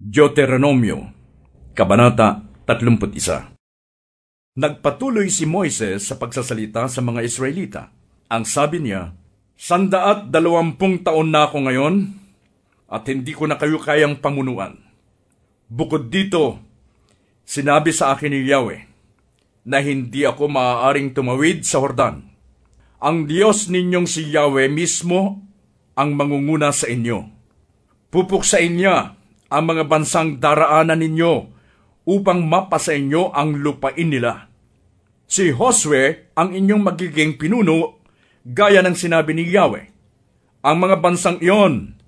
Deuteronomio, Kabanata 31 Nagpatuloy si Moises sa pagsasalita sa mga Israelita. Ang sabi niya, Sandaat dalawampung taon na ako ngayon at hindi ko na kayo kayang pamunuan. Bukod dito, sinabi sa akin ni Yahweh na hindi ako maaaring tumawid sa Hordan. Ang Diyos ninyong si Yahweh mismo ang mangunguna sa inyo. Pupuksain niya ang mga bansang daraanan ninyo upang mapasa inyo ang lupain nila. Si Josue ang inyong magiging pinuno gaya ng sinabi ni Yahweh. Ang mga bansang iyon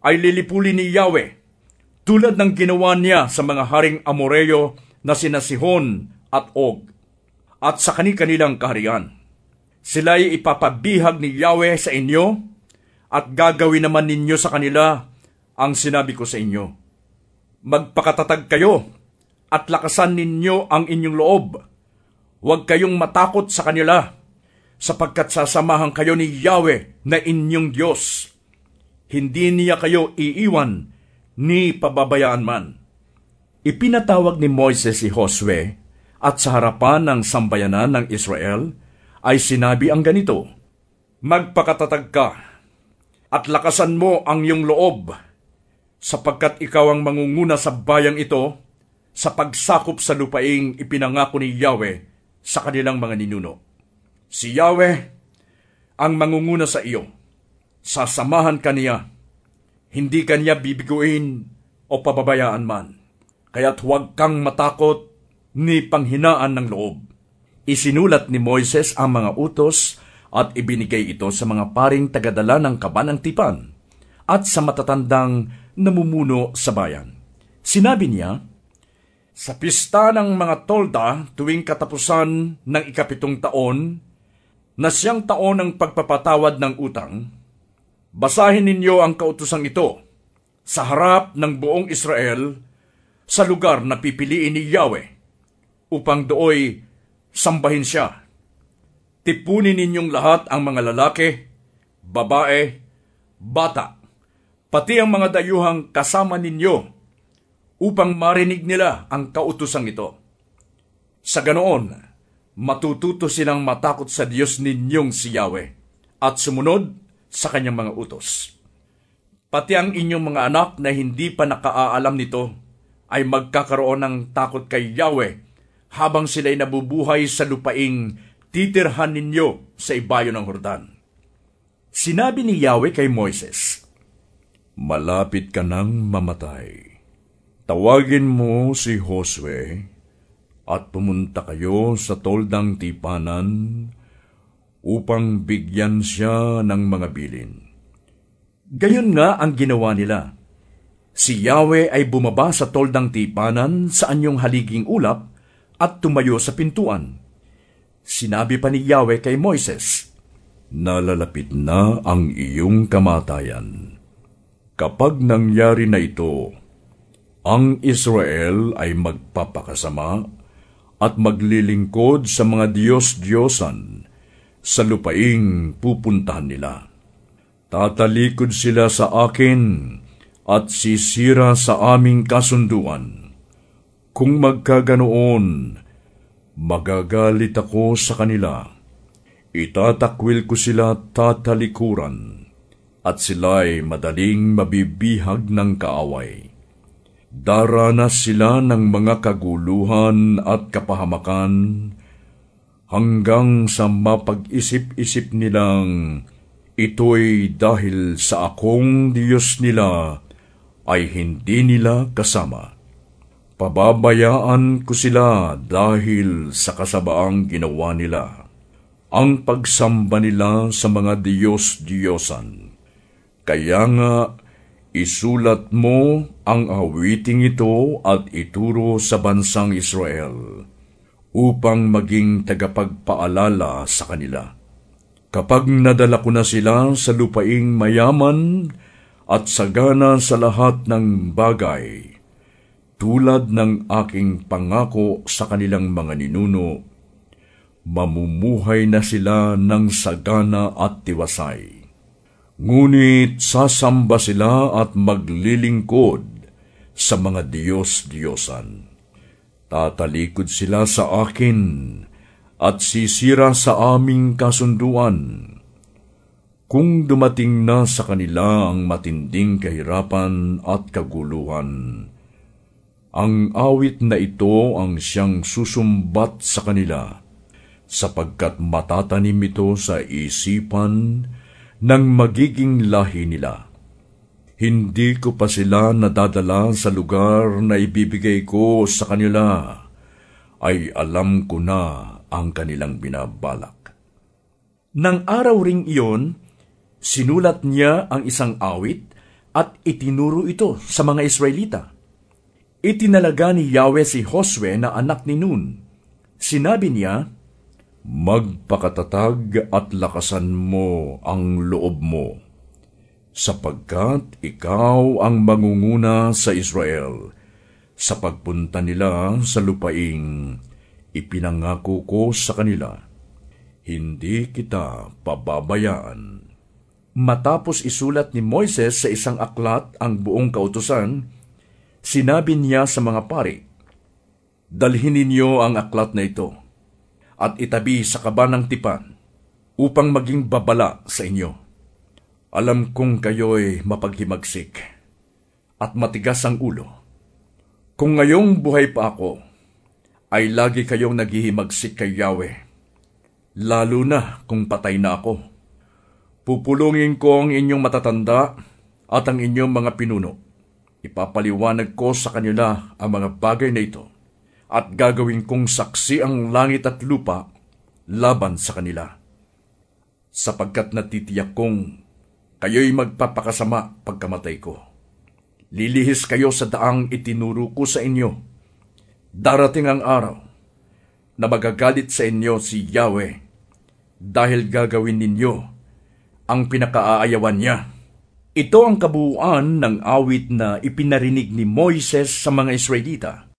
ay lilipuli ni Yahweh tulad ng ginawa niya sa mga haring Amoreo na sina Sihon at Og at sa kani-kanilang kaharian. Sila'y ipapabihag ni Yahweh sa inyo at gagawin naman ninyo sa kanila ang sinabi ko sa inyo. Magpakatatag kayo at lakasan ninyo ang inyong loob. Huwag kayong matakot sa kanila, sapagkat sasamahan kayo ni Yahweh na inyong Diyos. Hindi niya kayo iiwan ni pababayaan man. Ipinatawag ni Moises si Josue at sa harapan ng sambayanan ng Israel ay sinabi ang ganito, Magpakatatag ka at lakasan mo ang iyong loob sapagkat ikaw ang mangunguna sa bayang ito sa pagsakop sa lupaing ipinangako ni Yahweh sa kanilang mga ninuno. Si Yahweh ang mangunguna sa iyo. Sasamahan ka niya. Hindi ka niya bibiguin o pababayaan man. Kaya't huwag kang matakot ni panghinaan ng loob. Isinulat ni Moises ang mga utos at ibinigay ito sa mga paring tagadala ng kaban ng tipan at sa matatandang namumuno sa bayan. Sinabi niya, Sa pista ng mga tolda tuwing katapusan ng ikapitong taon, na siyang taon ng pagpapatawad ng utang, basahin ninyo ang kautosang ito sa harap ng buong Israel sa lugar na pipiliin ni Yahweh upang dooy sambahin siya. Tipunin ninyong lahat ang mga lalaki, babae, bata, pati ang mga dayuhang kasama ninyo upang marinig nila ang kautosang ito. Sa ganoon, matututo silang matakot sa Diyos ninyong si Yahweh at sumunod sa kanyang mga utos. Pati ang inyong mga anak na hindi pa nakaaalam nito ay magkakaroon ng takot kay Yahweh habang sila'y nabubuhay sa lupaing titirhan ninyo sa ibayo ng Hordan. Sinabi ni Yahweh kay Moises, Malapit ka nang mamatay. Tawagin mo si Josue at pumunta kayo sa toldang tipanan upang bigyan siya ng mga bilin. Gayon nga ang ginawa nila. Si Yahweh ay bumaba sa toldang tipanan sa anyong haliging ulap at tumayo sa pintuan. Sinabi pa ni Yahweh kay Moises, Nalalapit na ang iyong kamatayan Kapag nangyari na ito, ang Israel ay magpapakasama at maglilingkod sa mga Diyos-Diyosan sa lupaing pupuntahan nila. Tatalikod sila sa akin at sisira sa aming kasunduan. Kung magkaganoon, magagalit ako sa kanila. Itatakwil ko sila tatalikuran at sila'y madaling mabibihag ng kaaway. Daranas sila ng mga kaguluhan at kapahamakan hanggang sa mapag-isip-isip nilang ito'y dahil sa akong Diyos nila ay hindi nila kasama. Pababayaan ko sila dahil sa kasabaang ginawa nila. Ang pagsamba nila sa mga Diyos-Diyosan kaya nga, isulat mo ang awiting ito at ituro sa bansang Israel upang maging tagapagpaalala sa kanila. Kapag nadala ko na sila sa lupaing mayaman at sagana sa lahat ng bagay, tulad ng aking pangako sa kanilang mga ninuno, mamumuhay na sila ng sagana at tiwasay Ngunit sasamba sila at maglilingkod sa mga Diyos-Diyosan. Tatalikod sila sa akin at sisira sa aming kasunduan. Kung dumating na sa kanila ang matinding kahirapan at kaguluhan, ang awit na ito ang siyang susumbat sa kanila, sapagkat matatanim ito sa isipan ng magiging lahi nila. Hindi ko pa sila nadadala sa lugar na ibibigay ko sa kanila, ay alam ko na ang kanilang binabalak. Nang araw ring iyon, sinulat niya ang isang awit at itinuro ito sa mga Israelita Itinalaga ni Yahweh si Josue na anak ni Nun. Sinabi niya, Magpakatatag at lakasan mo ang loob mo, sapagkat ikaw ang mangunguna sa Israel sa pagpunta nila sa lupaing ipinangako ko sa kanila. Hindi kita pababayaan. Matapos isulat ni Moises sa isang aklat ang buong kautusan, Sinabi niya sa mga pari, Dalhin ninyo ang aklat na ito at itabi sa kaba ng tipan upang maging babala sa inyo. Alam kong kayo'y mapaghimagsik at matigas ang ulo. Kung ngayong buhay pa ako, ay lagi kayong naghihimagsik kay Yahweh, lalo na kung patay na ako. Pupulungin ko ang inyong matatanda at ang inyong mga pinuno Ipapaliwanag ko sa kanila ang mga bagay na ito at gagawin kong saksi ang langit at lupa laban sa kanila. Sapagkat natitiyak kong kayo'y magpapakasama pagkamatay ko. Lilihis kayo sa daang itinuro ko sa inyo. Darating ang araw na magagalit sa inyo si Yahweh dahil gagawin ninyo ang pinakaaayawan niya. Ito ang kabuuan ng awit na ipinarinig ni Moises sa mga Israelita.